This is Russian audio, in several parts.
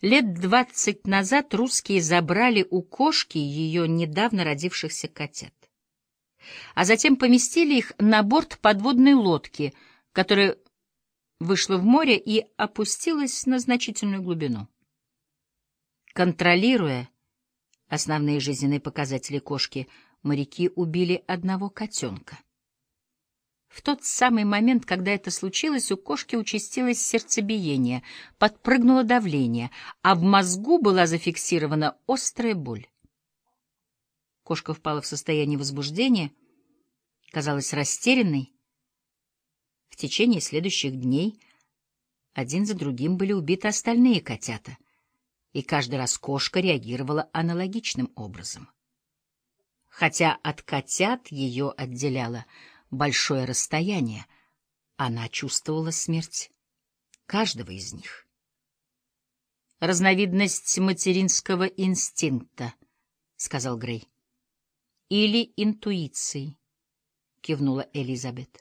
лет двадцать назад русские забрали у кошки ее недавно родившихся котят. А затем поместили их на борт подводной лодки, которая вышла в море и опустилась на значительную глубину. Контролируя основные жизненные показатели кошки, моряки убили одного котенка. В тот самый момент, когда это случилось, у кошки участилось сердцебиение, подпрыгнуло давление, а в мозгу была зафиксирована острая боль. Кошка впала в состояние возбуждения, казалась растерянной. В течение следующих дней один за другим были убиты остальные котята, и каждый раз кошка реагировала аналогичным образом. Хотя от котят ее отделяло большое расстояние, она чувствовала смерть каждого из них. «Разновидность материнского инстинкта», — сказал Грей. «Или интуиции», — кивнула Элизабет.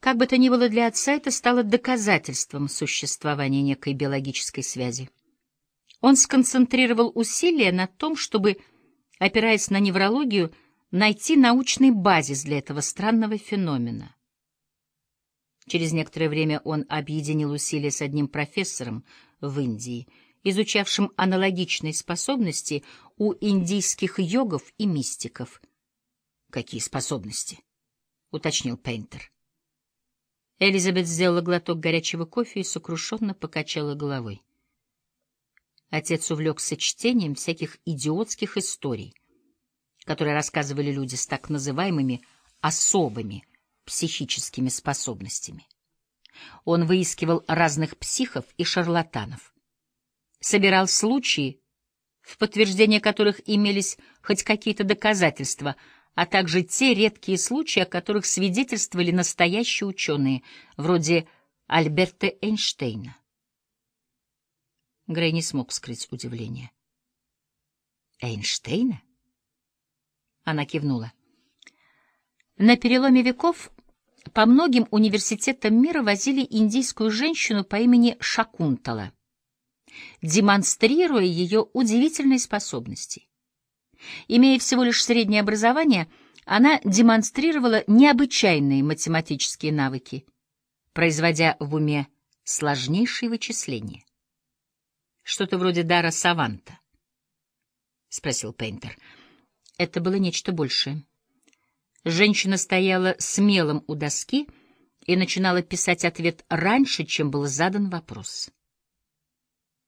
Как бы то ни было для отца, это стало доказательством существования некой биологической связи. Он сконцентрировал усилия на том, чтобы, опираясь на неврологию, найти научный базис для этого странного феномена. Через некоторое время он объединил усилия с одним профессором в Индии, изучавшим аналогичные способности у индийских йогов и мистиков. «Какие способности?» — уточнил Пейнтер. Элизабет сделала глоток горячего кофе и сокрушенно покачала головой. Отец увлекся чтением всяких идиотских историй — которые рассказывали люди с так называемыми особыми психическими способностями. Он выискивал разных психов и шарлатанов, собирал случаи, в подтверждение которых имелись хоть какие-то доказательства, а также те редкие случаи, о которых свидетельствовали настоящие ученые, вроде Альберта Эйнштейна. Грей не смог скрыть удивление. Эйнштейна? Она кивнула. На переломе веков по многим университетам мира возили индийскую женщину по имени Шакунтала, демонстрируя ее удивительные способности. Имея всего лишь среднее образование, она демонстрировала необычайные математические навыки, производя в уме сложнейшие вычисления. Что-то вроде дара саванта, — спросил Пейнтер. Это было нечто большее. Женщина стояла смелым у доски и начинала писать ответ раньше, чем был задан вопрос.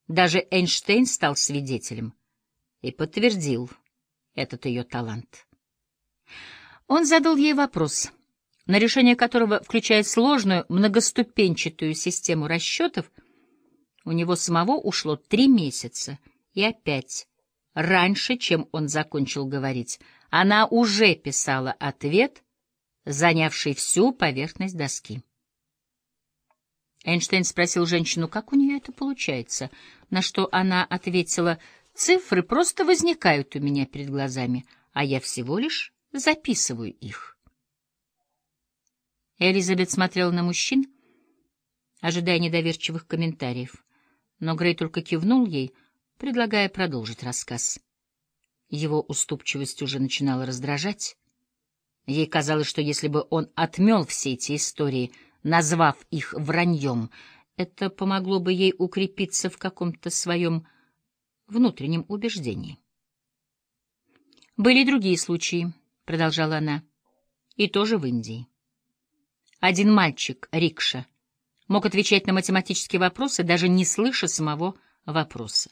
Даже Эйнштейн стал свидетелем и подтвердил этот ее талант. Он задал ей вопрос, на решение которого, включая сложную многоступенчатую систему расчетов, у него самого ушло три месяца, и опять Раньше, чем он закончил говорить, она уже писала ответ, занявший всю поверхность доски. Эйнштейн спросил женщину, как у нее это получается, на что она ответила, «Цифры просто возникают у меня перед глазами, а я всего лишь записываю их». Элизабет смотрела на мужчин, ожидая недоверчивых комментариев, но Грей только кивнул ей — предлагая продолжить рассказ. Его уступчивость уже начинала раздражать. Ей казалось, что если бы он отмел все эти истории, назвав их враньем, это помогло бы ей укрепиться в каком-то своем внутреннем убеждении. «Были другие случаи», — продолжала она, — «и тоже в Индии. Один мальчик, Рикша, мог отвечать на математические вопросы, даже не слыша самого вопроса.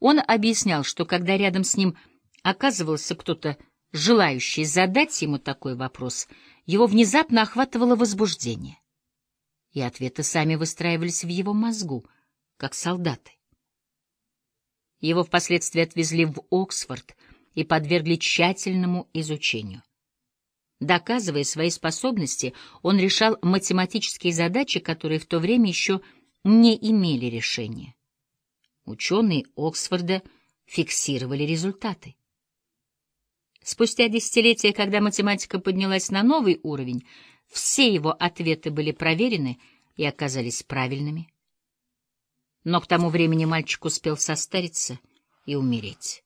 Он объяснял, что когда рядом с ним оказывался кто-то, желающий задать ему такой вопрос, его внезапно охватывало возбуждение. И ответы сами выстраивались в его мозгу, как солдаты. Его впоследствии отвезли в Оксфорд и подвергли тщательному изучению. Доказывая свои способности, он решал математические задачи, которые в то время еще не имели решения. Ученые Оксфорда фиксировали результаты. Спустя десятилетия, когда математика поднялась на новый уровень, все его ответы были проверены и оказались правильными. Но к тому времени мальчик успел состариться и умереть.